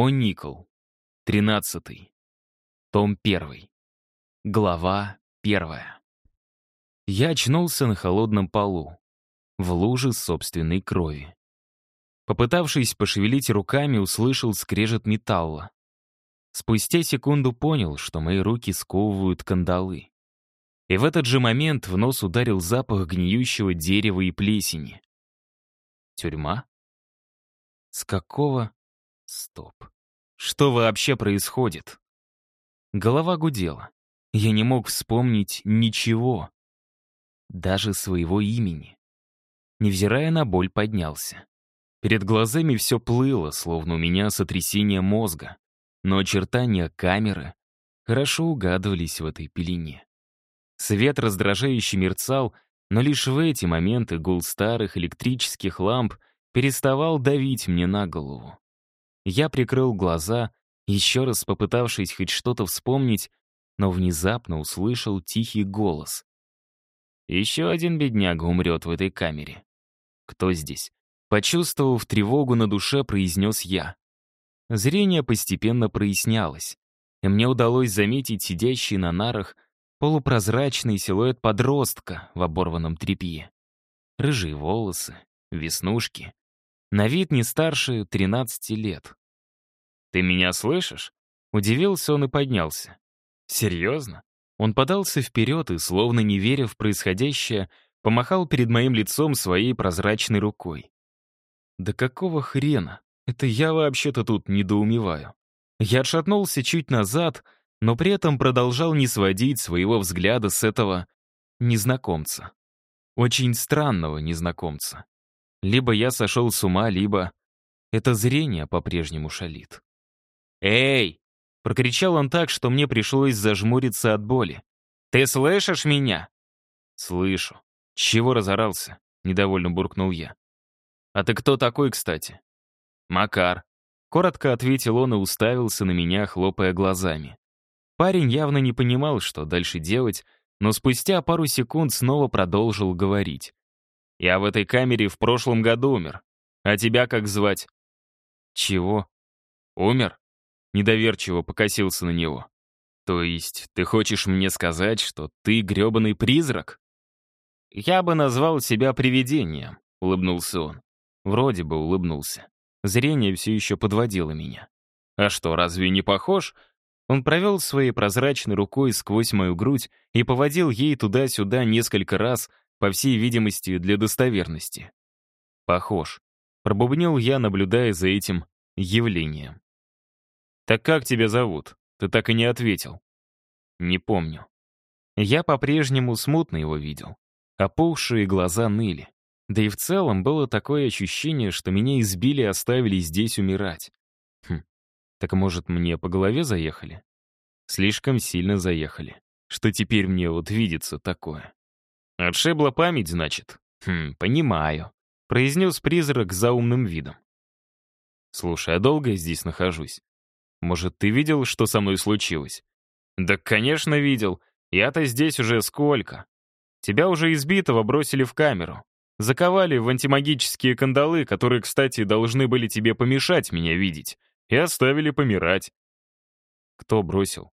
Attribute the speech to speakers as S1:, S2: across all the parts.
S1: О Никол. Тринадцатый. Том первый. Глава первая. Я очнулся на холодном полу, в луже собственной крови. Попытавшись пошевелить руками, услышал скрежет металла. Спустя секунду понял, что мои руки сковывают кандалы. И в этот же момент в нос ударил запах гниющего дерева и плесени. Тюрьма? С какого? Стоп. Что вообще происходит? Голова гудела. Я не мог вспомнить ничего. Даже своего имени. Невзирая на боль, поднялся. Перед глазами все плыло, словно у меня сотрясение мозга. Но очертания камеры хорошо угадывались в этой пелене. Свет раздражающе мерцал, но лишь в эти моменты гул старых электрических ламп переставал давить мне на голову. Я прикрыл глаза, еще раз попытавшись хоть что-то вспомнить, но внезапно услышал тихий голос. «Еще один бедняга умрет в этой камере. Кто здесь?» Почувствовав тревогу на душе, произнес я. Зрение постепенно прояснялось, и мне удалось заметить сидящий на нарах полупрозрачный силуэт подростка в оборванном тряпье. Рыжие волосы, веснушки. На вид не старше 13 лет. «Ты меня слышишь?» Удивился он и поднялся. «Серьезно?» Он подался вперед и, словно не веря в происходящее, помахал перед моим лицом своей прозрачной рукой. «Да какого хрена? Это я вообще-то тут недоумеваю». Я отшатнулся чуть назад, но при этом продолжал не сводить своего взгляда с этого незнакомца. Очень странного незнакомца. Либо я сошел с ума, либо это зрение по-прежнему шалит. «Эй!» — прокричал он так, что мне пришлось зажмуриться от боли. «Ты слышишь меня?» «Слышу. Чего разорался?» — недовольно буркнул я. «А ты кто такой, кстати?» «Макар», — коротко ответил он и уставился на меня, хлопая глазами. Парень явно не понимал, что дальше делать, но спустя пару секунд снова продолжил говорить. «Я в этой камере в прошлом году умер. А тебя как звать?» «Чего?» «Умер?» Недоверчиво покосился на него. «То есть ты хочешь мне сказать, что ты грёбаный призрак?» «Я бы назвал себя привидением», — улыбнулся он. Вроде бы улыбнулся. Зрение все еще подводило меня. «А что, разве не похож?» Он провел своей прозрачной рукой сквозь мою грудь и поводил ей туда-сюда несколько раз, по всей видимости, для достоверности. «Похож», — пробубнил я, наблюдая за этим явлением. «Так как тебя зовут? Ты так и не ответил». «Не помню». Я по-прежнему смутно его видел. Опухшие глаза ныли. Да и в целом было такое ощущение, что меня избили и оставили здесь умирать. Хм, так может, мне по голове заехали? Слишком сильно заехали. Что теперь мне вот видится такое? Отшибла память, значит? Хм, понимаю. Произнес призрак за умным видом. Слушай, а долго я здесь нахожусь? Может, ты видел, что со мной случилось? Да, конечно, видел. Я-то здесь уже сколько. Тебя уже избитого бросили в камеру. Заковали в антимагические кандалы, которые, кстати, должны были тебе помешать меня видеть, и оставили помирать. Кто бросил?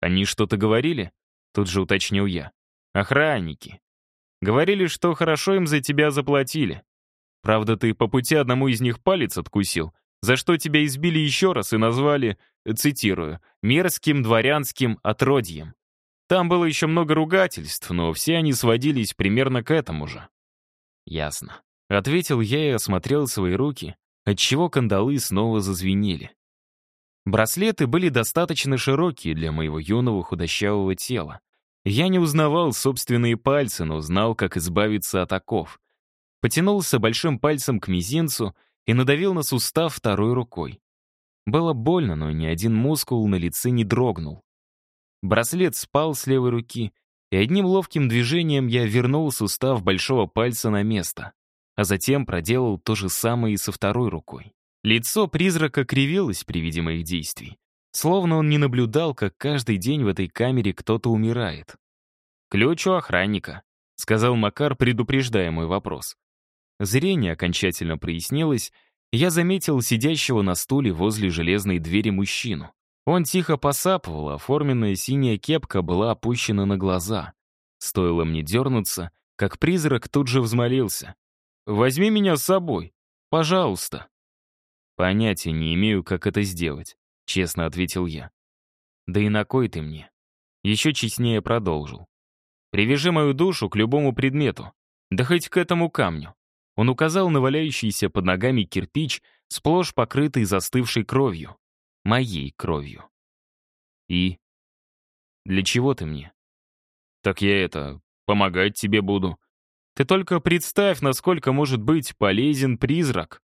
S1: Они что-то говорили? Тут же уточнил я. Охранники. Говорили, что хорошо им за тебя заплатили. Правда, ты по пути одному из них палец откусил, за что тебя избили еще раз и назвали, цитирую, «мерзким дворянским отродьем». Там было еще много ругательств, но все они сводились примерно к этому же. «Ясно», — ответил я и осмотрел свои руки, отчего кандалы снова зазвенели. Браслеты были достаточно широкие для моего юного худощавого тела. Я не узнавал собственные пальцы, но знал, как избавиться от оков. Потянулся большим пальцем к мизинцу и надавил на сустав второй рукой. Было больно, но ни один мускул на лице не дрогнул. Браслет спал с левой руки, и одним ловким движением я вернул сустав большого пальца на место, а затем проделал то же самое и со второй рукой. Лицо призрака кривилось при виде моих действий, словно он не наблюдал, как каждый день в этой камере кто-то умирает. «Ключ у охранника», — сказал Макар, предупреждая мой вопрос. Зрение окончательно прояснилось, я заметил сидящего на стуле возле железной двери мужчину. Он тихо посапывал, а форменная синяя кепка была опущена на глаза. Стоило мне дернуться, как призрак тут же взмолился. «Возьми меня с собой, пожалуйста». «Понятия не имею, как это сделать», — честно ответил я. «Да и на кой ты мне?» Еще честнее продолжил. «Привяжи мою душу к любому предмету, да хоть к этому камню». Он указал на валяющийся под ногами кирпич, сплошь покрытый застывшей кровью. Моей кровью. «И? Для чего ты мне?» «Так я это, помогать тебе буду. Ты только представь, насколько может быть полезен призрак».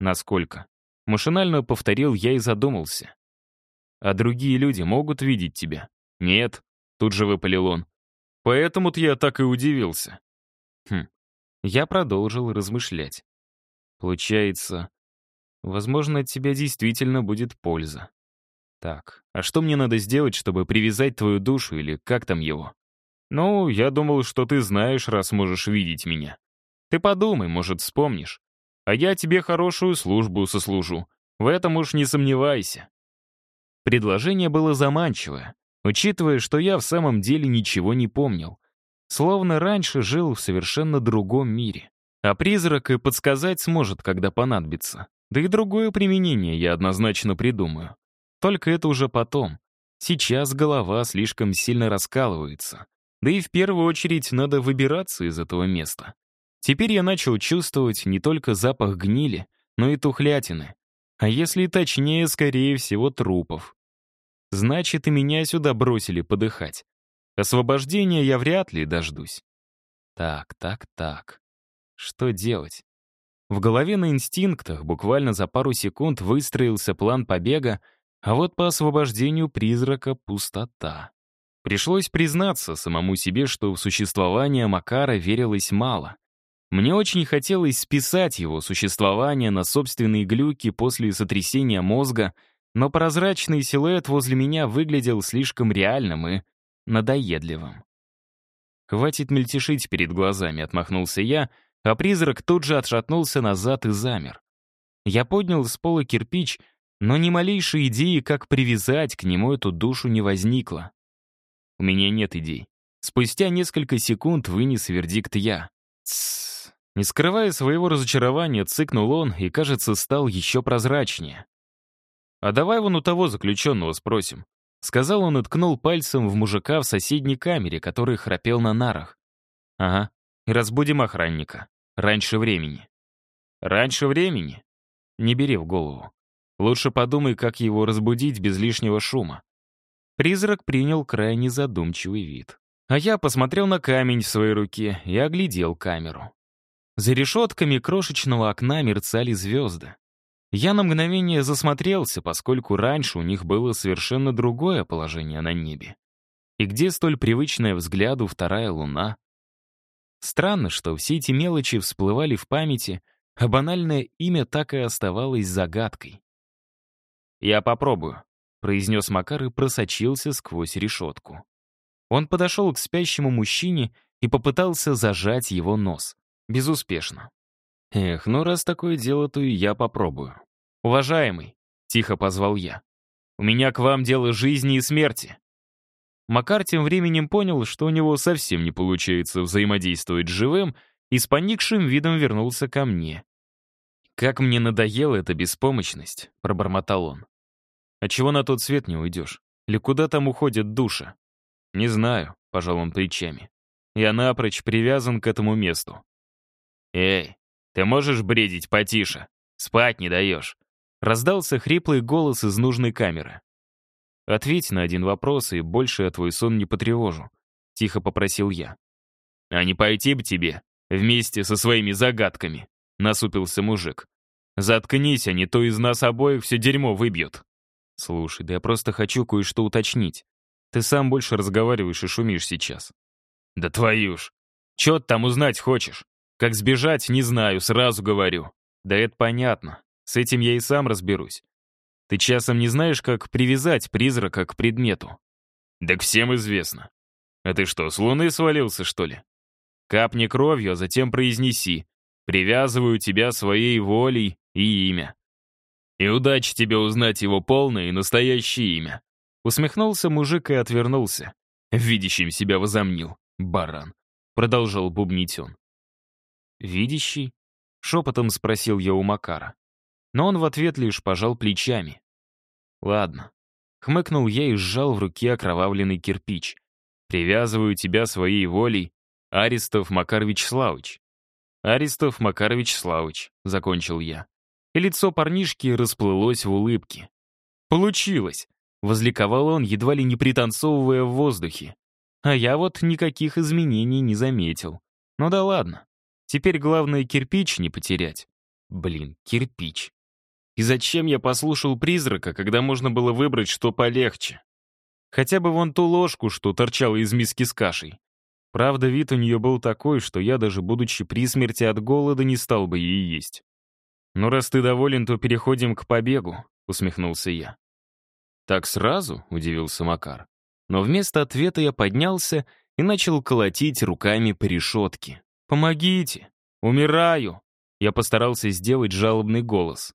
S1: «Насколько?» Машинально повторил я и задумался. «А другие люди могут видеть тебя?» «Нет», — тут же выпалил он. «Поэтому-то я так и удивился». Хм. Я продолжил размышлять. Получается, возможно, от тебя действительно будет польза. Так, а что мне надо сделать, чтобы привязать твою душу или как там его? Ну, я думал, что ты знаешь, раз можешь видеть меня. Ты подумай, может, вспомнишь. А я тебе хорошую службу сослужу. В этом уж не сомневайся. Предложение было заманчивое, учитывая, что я в самом деле ничего не помнил. Словно раньше жил в совершенно другом мире. А призрак и подсказать сможет, когда понадобится. Да и другое применение я однозначно придумаю. Только это уже потом. Сейчас голова слишком сильно раскалывается. Да и в первую очередь надо выбираться из этого места. Теперь я начал чувствовать не только запах гнили, но и тухлятины. А если точнее, скорее всего, трупов. Значит, и меня сюда бросили подыхать. Освобождения я вряд ли дождусь. Так, так, так. Что делать? В голове на инстинктах буквально за пару секунд выстроился план побега, а вот по освобождению призрака пустота. Пришлось признаться самому себе, что в существование Макара верилось мало. Мне очень хотелось списать его существование на собственные глюки после сотрясения мозга, но прозрачный силуэт возле меня выглядел слишком реальным и надоедливым. «Хватит мельтешить перед глазами», — отмахнулся я, а призрак тут же отшатнулся назад и замер. Я поднял с пола кирпич, но ни малейшей идеи, как привязать к нему эту душу, не возникло. У меня нет идей. Спустя несколько секунд вынес вердикт я. Тссс. Не скрывая своего разочарования, цыкнул он и, кажется, стал еще прозрачнее. «А давай вон у того заключенного спросим. Сказал он и ткнул пальцем в мужика в соседней камере, который храпел на нарах. «Ага, и разбудим охранника. Раньше времени». «Раньше времени?» «Не бери в голову. Лучше подумай, как его разбудить без лишнего шума». Призрак принял крайне задумчивый вид. А я посмотрел на камень в своей руке и оглядел камеру. За решетками крошечного окна мерцали звезды. Я на мгновение засмотрелся, поскольку раньше у них было совершенно другое положение на небе. И где столь привычная взгляду вторая луна? Странно, что все эти мелочи всплывали в памяти, а банальное имя так и оставалось загадкой. «Я попробую», — произнес Макар и просочился сквозь решетку. Он подошел к спящему мужчине и попытался зажать его нос. Безуспешно. Эх, ну раз такое дело, то и я попробую. «Уважаемый», — тихо позвал я, — «у меня к вам дело жизни и смерти». Макар тем временем понял, что у него совсем не получается взаимодействовать с живым, и с поникшим видом вернулся ко мне. «Как мне надоела эта беспомощность», — пробормотал он. «А чего на тот свет не уйдешь? Или куда там уходит душа?» «Не знаю», — пожал он плечами. «Я напрочь привязан к этому месту». «Эй, ты можешь бредить потише? Спать не даешь». Раздался хриплый голос из нужной камеры. «Ответь на один вопрос, и больше я твой сон не потревожу», — тихо попросил я. «А не пойти бы тебе вместе со своими загадками», — насупился мужик. «Заткнись, а не то из нас обоих все дерьмо выбьют». «Слушай, да я просто хочу кое-что уточнить. Ты сам больше разговариваешь и шумишь сейчас». «Да твою ж! Чё ты там узнать хочешь? Как сбежать, не знаю, сразу говорю». «Да это понятно. С этим я и сам разберусь. Ты часом не знаешь, как привязать призрака к предмету?» «Так всем известно. А ты что, с луны свалился, что ли? Капни кровью, а затем произнеси. Привязываю тебя своей волей и имя. И удачи тебе узнать его полное и настоящее имя. Усмехнулся мужик и отвернулся. Видящим себя возомнил, баран. Продолжал бубнить он. «Видящий?» — шепотом спросил я у Макара. Но он в ответ лишь пожал плечами. «Ладно». Хмыкнул я и сжал в руке окровавленный кирпич. «Привязываю тебя своей волей, Аристов Макар Вячеславович». «Аристов Макар Вячеславович», — закончил я. И лицо парнишки расплылось в улыбке. «Получилось!» — возликовал он, едва ли не пританцовывая в воздухе. А я вот никаких изменений не заметил. Ну да ладно. Теперь главное кирпич не потерять. Блин, кирпич. И зачем я послушал призрака, когда можно было выбрать что полегче? Хотя бы вон ту ложку, что торчала из миски с кашей. Правда, вид у нее был такой, что я даже будучи при смерти от голода не стал бы ее есть. «Ну, раз ты доволен, то переходим к побегу», — усмехнулся я. «Так сразу?» — удивился Макар. Но вместо ответа я поднялся и начал колотить руками по решетке. «Помогите! Умираю!» Я постарался сделать жалобный голос.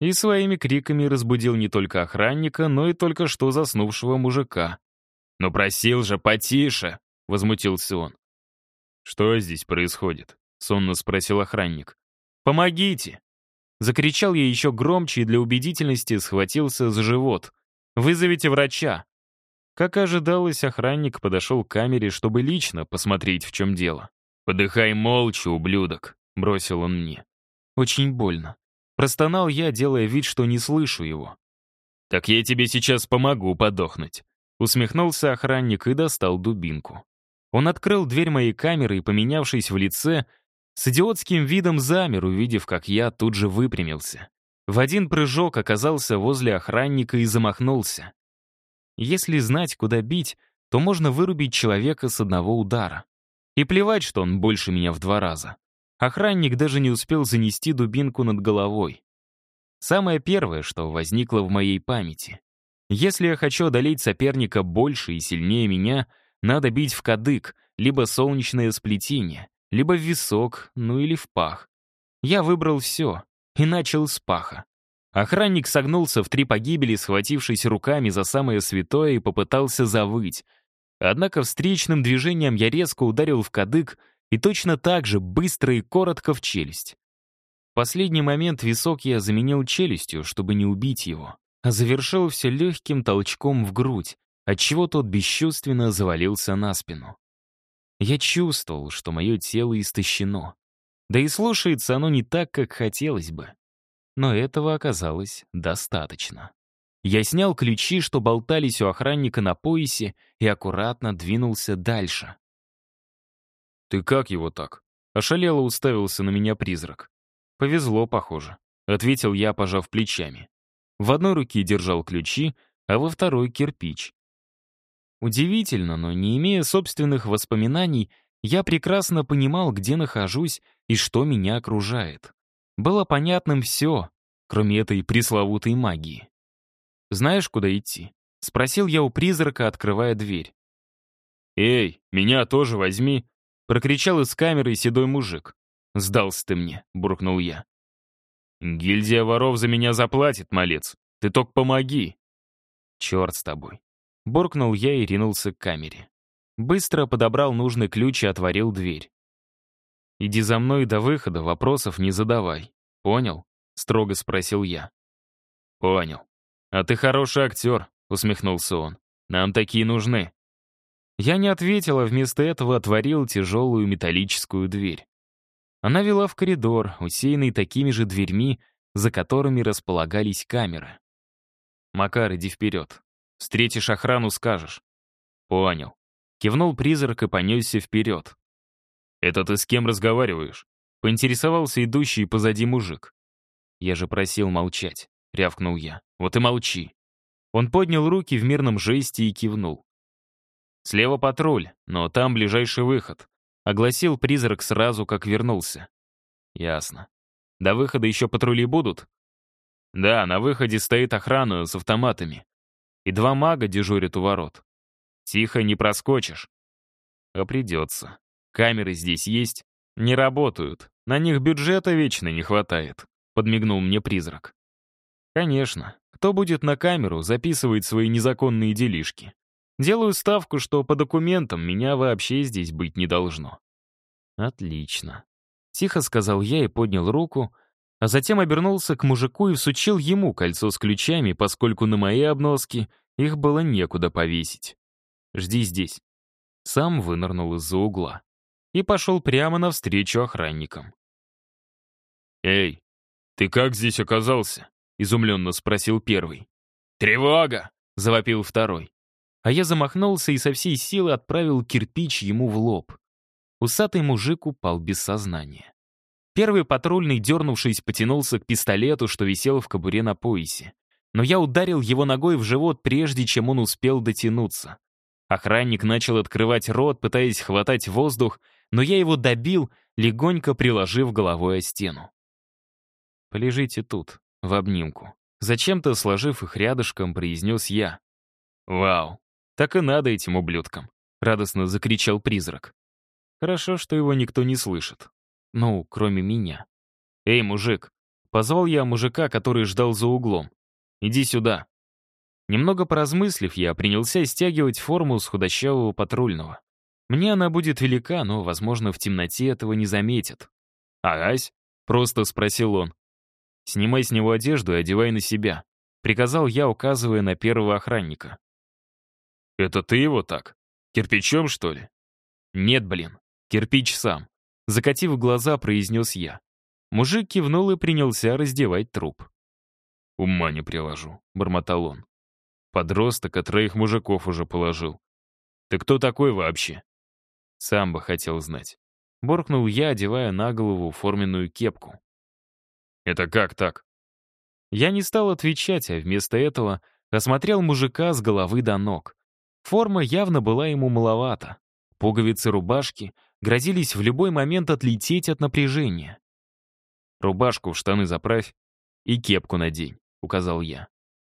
S1: И своими криками разбудил не только охранника, но и только что заснувшего мужика. «Но просил же потише!» — возмутился он. «Что здесь происходит?» — сонно спросил охранник. «Помогите!» Закричал я еще громче и для убедительности схватился за живот. «Вызовите врача!» Как ожидалось, охранник подошел к камере, чтобы лично посмотреть, в чем дело. «Подыхай молча, ублюдок», — бросил он мне. Очень больно. Простонал я, делая вид, что не слышу его. «Так я тебе сейчас помогу подохнуть», — усмехнулся охранник и достал дубинку. Он открыл дверь моей камеры и, поменявшись в лице, с идиотским видом замер, увидев, как я тут же выпрямился. В один прыжок оказался возле охранника и замахнулся. Если знать, куда бить, то можно вырубить человека с одного удара. И плевать, что он больше меня в два раза. Охранник даже не успел занести дубинку над головой. Самое первое, что возникло в моей памяти. Если я хочу одолеть соперника больше и сильнее меня, надо бить в кадык, либо солнечное сплетение, либо в висок, ну или в пах. Я выбрал все и начал с паха. Охранник согнулся в три погибели, схватившись руками за самое святое и попытался завыть. Однако встречным движением я резко ударил в кадык и точно так же быстро и коротко в челюсть. В последний момент висок я заменил челюстью, чтобы не убить его, а завершил все легким толчком в грудь, отчего тот бесчувственно завалился на спину. Я чувствовал, что мое тело истощено. Да и слушается оно не так, как хотелось бы но этого оказалось достаточно. Я снял ключи, что болтались у охранника на поясе, и аккуратно двинулся дальше. «Ты как его так?» — ошалело уставился на меня призрак. «Повезло, похоже», — ответил я, пожав плечами. В одной руке держал ключи, а во второй — кирпич. Удивительно, но не имея собственных воспоминаний, я прекрасно понимал, где нахожусь и что меня окружает. Было понятным все, кроме этой пресловутой магии. «Знаешь, куда идти?» — спросил я у призрака, открывая дверь. «Эй, меня тоже возьми!» — прокричал из камеры седой мужик. «Сдался ты мне», — буркнул я. «Гильдия воров за меня заплатит, малец. Ты только помоги!» «Черт с тобой!» — буркнул я и ринулся к камере. Быстро подобрал нужный ключ и отворил дверь. «Иди за мной до выхода, вопросов не задавай. Понял?» — строго спросил я. «Понял. А ты хороший актер», — усмехнулся он. «Нам такие нужны». Я не ответил, а вместо этого отворил тяжелую металлическую дверь. Она вела в коридор, усеянный такими же дверьми, за которыми располагались камеры. «Макар, иди вперед. Встретишь охрану, скажешь». «Понял». Кивнул призрак и понесся вперед. «Это ты с кем разговариваешь?» Поинтересовался идущий позади мужик. «Я же просил молчать», — рявкнул я. «Вот и молчи». Он поднял руки в мирном жесте и кивнул. «Слева патруль, но там ближайший выход», — огласил призрак сразу, как вернулся. «Ясно. До выхода еще патрули будут?» «Да, на выходе стоит охрана с автоматами. И два мага дежурят у ворот. Тихо, не проскочишь». «А придется», Камеры здесь есть? Не работают. На них бюджета вечно не хватает. — подмигнул мне призрак. «Конечно. Кто будет на камеру записывать свои незаконные делишки? Делаю ставку, что по документам меня вообще здесь быть не должно». «Отлично», — тихо сказал я и поднял руку, а затем обернулся к мужику и всучил ему кольцо с ключами, поскольку на моей обноске их было некуда повесить. «Жди здесь». Сам вынырнул из-за угла и пошел прямо навстречу охранникам.
S2: «Эй, ты как здесь оказался?» — изумленно спросил первый. «Тревога!» — завопил второй.
S1: А я замахнулся и со всей силы отправил кирпич ему в лоб. Усатый мужик упал без сознания. Первый патрульный, дернувшись, потянулся к пистолету, что висел в кобуре на поясе. Но я ударил его ногой в живот, прежде чем он успел дотянуться. Охранник начал открывать рот, пытаясь хватать воздух, но я его добил, легонько приложив головой о стену. «Полежите тут, в обнимку». Зачем-то, сложив их рядышком, произнес я. «Вау, так и надо этим ублюдкам», — радостно закричал призрак. Хорошо, что его никто не слышит. Ну, кроме меня. «Эй, мужик!» Позвал я мужика, который ждал за углом. «Иди сюда». Немного поразмыслив, я принялся стягивать форму с худощавого патрульного. Мне она будет велика, но, возможно, в темноте этого не заметят. «Агась?» — просто спросил он. «Снимай с него одежду и одевай на себя», — приказал я, указывая на первого охранника.
S2: «Это ты его так? Кирпичом, что ли?»
S1: «Нет, блин, кирпич сам», — закатив глаза, произнес я. Мужик кивнул и принялся раздевать труп.
S2: «Ума не приложу», — бормотал он. «Подросток, а троих мужиков уже положил. Ты кто такой вообще?»
S1: Сам бы хотел знать. Боркнул я, одевая на голову форменную кепку.
S2: «Это как так?»
S1: Я не стал отвечать, а вместо этого осмотрел мужика с головы до ног. Форма явно была ему маловата. Пуговицы рубашки грозились в любой момент отлететь от напряжения. «Рубашку в штаны заправь и кепку надень», — указал я.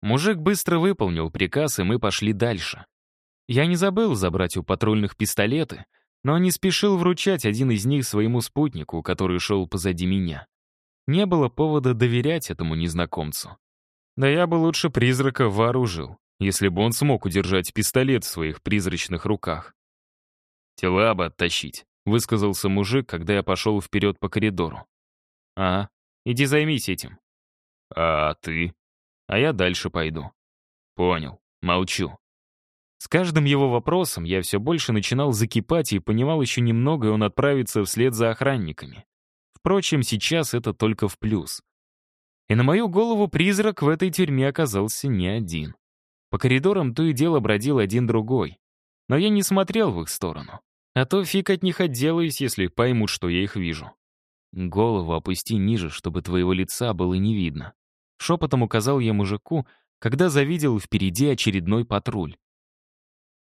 S1: Мужик быстро выполнил приказ, и мы пошли дальше. Я не забыл забрать у патрульных пистолеты, но не спешил вручать один из них своему спутнику, который шел позади меня. Не было повода доверять этому незнакомцу. Да я бы лучше призрака вооружил, если бы он смог удержать пистолет в своих призрачных руках. «Тела бы оттащить», — высказался мужик, когда я пошел вперед по коридору. «А, иди займись этим».
S2: «А ты?»
S1: «А я дальше пойду».
S2: «Понял, молчу».
S1: С каждым его вопросом я все больше начинал закипать и понимал еще немного, и он отправится вслед за охранниками. Впрочем, сейчас это только в плюс. И на мою голову призрак в этой тюрьме оказался не один. По коридорам то и дело бродил один другой. Но я не смотрел в их сторону. А то фиг от них отделаюсь, если поймут, что я их вижу. Голову опусти ниже, чтобы твоего лица было не видно. Шепотом указал я мужику, когда завидел впереди очередной патруль.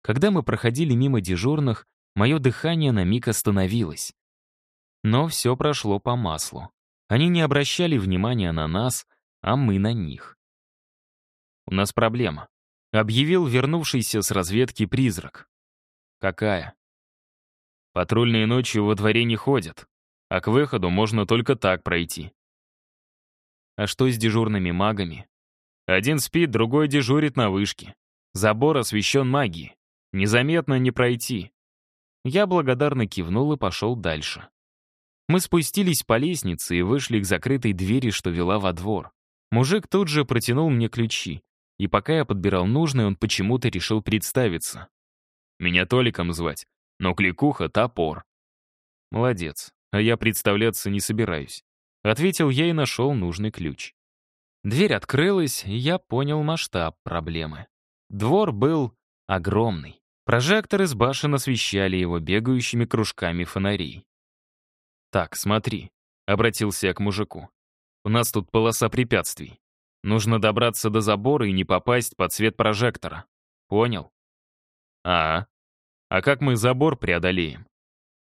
S1: Когда мы проходили мимо дежурных, мое дыхание на миг остановилось. Но все прошло по маслу. Они не обращали внимания на нас, а мы на них. «У нас проблема», — объявил вернувшийся с разведки призрак. «Какая?» «Патрульные ночью во дворе не ходят, а к выходу можно только так пройти». «А что с дежурными магами?» «Один спит, другой дежурит на вышке. Забор освещен магией. Незаметно не пройти». Я благодарно кивнул и пошел дальше. Мы спустились по лестнице и вышли к закрытой двери, что вела во двор. Мужик тут же протянул мне ключи, и пока я подбирал нужные, он почему-то решил представиться. Меня Толиком звать, но кликуха — топор. Молодец, а я представляться не собираюсь. Ответил я и нашел нужный ключ. Дверь открылась, и я понял масштаб проблемы. Двор был огромный. Прожекторы с башен освещали его бегающими кружками фонарей. «Так, смотри», — обратился я к мужику. «У нас тут полоса препятствий. Нужно добраться до забора и не попасть под свет прожектора. Понял?» «А, а как мы забор преодолеем?»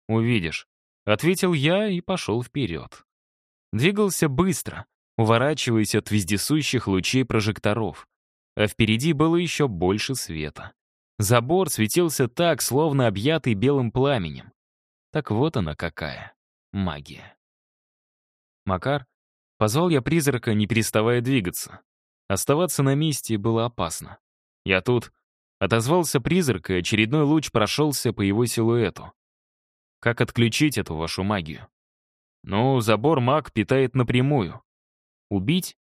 S1: «Увидишь», — ответил я и пошел вперед. Двигался быстро, уворачиваясь от вездесущих лучей прожекторов. А впереди было еще больше света. Забор светился так, словно объятый белым пламенем. Так вот она какая магия. Макар, Позвал я призрака, не переставая двигаться. Оставаться на месте было опасно. Я тут. Отозвался призрак, и очередной луч прошелся по его силуэту. Как отключить эту вашу магию? Ну, забор маг питает напрямую. Убить?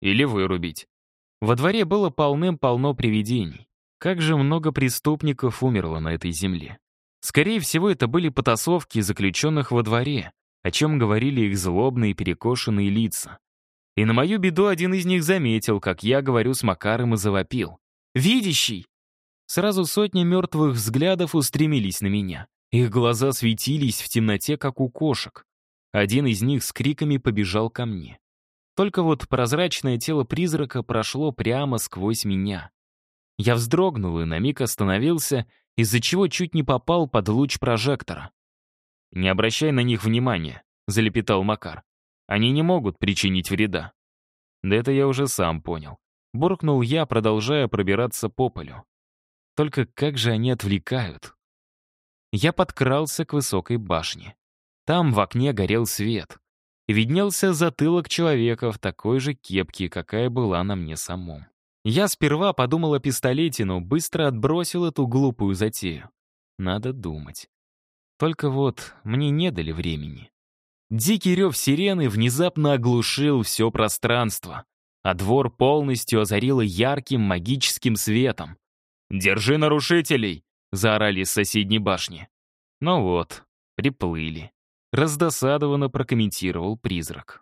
S1: Или вырубить? Во дворе было полным-полно привидений. Как же много преступников умерло на этой земле. Скорее всего, это были потасовки заключенных во дворе, о чем говорили их злобные перекошенные лица. И на мою беду один из них заметил, как я говорю с Макаром и завопил. «Видящий!» Сразу сотни мертвых взглядов устремились на меня. Их глаза светились в темноте, как у кошек. Один из них с криками побежал ко мне. Только вот прозрачное тело призрака прошло прямо сквозь меня. Я вздрогнул и на миг остановился, из-за чего чуть не попал под луч прожектора. «Не обращай на них внимания», — залепетал Макар. «Они не могут причинить вреда». Да это я уже сам понял. Буркнул я, продолжая пробираться по полю. Только как же они отвлекают? Я подкрался к высокой башне. Там в окне горел свет. Виднелся затылок человека в такой же кепке, какая была на мне самом. Я сперва подумал о пистолете, но быстро отбросил эту глупую затею. Надо думать. Только вот мне не дали времени. Дикий рев сирены внезапно оглушил все пространство, а двор полностью озарило ярким магическим светом. «Держи нарушителей!» — заорали с соседней башни. Ну вот, приплыли. Раздосадованно прокомментировал призрак.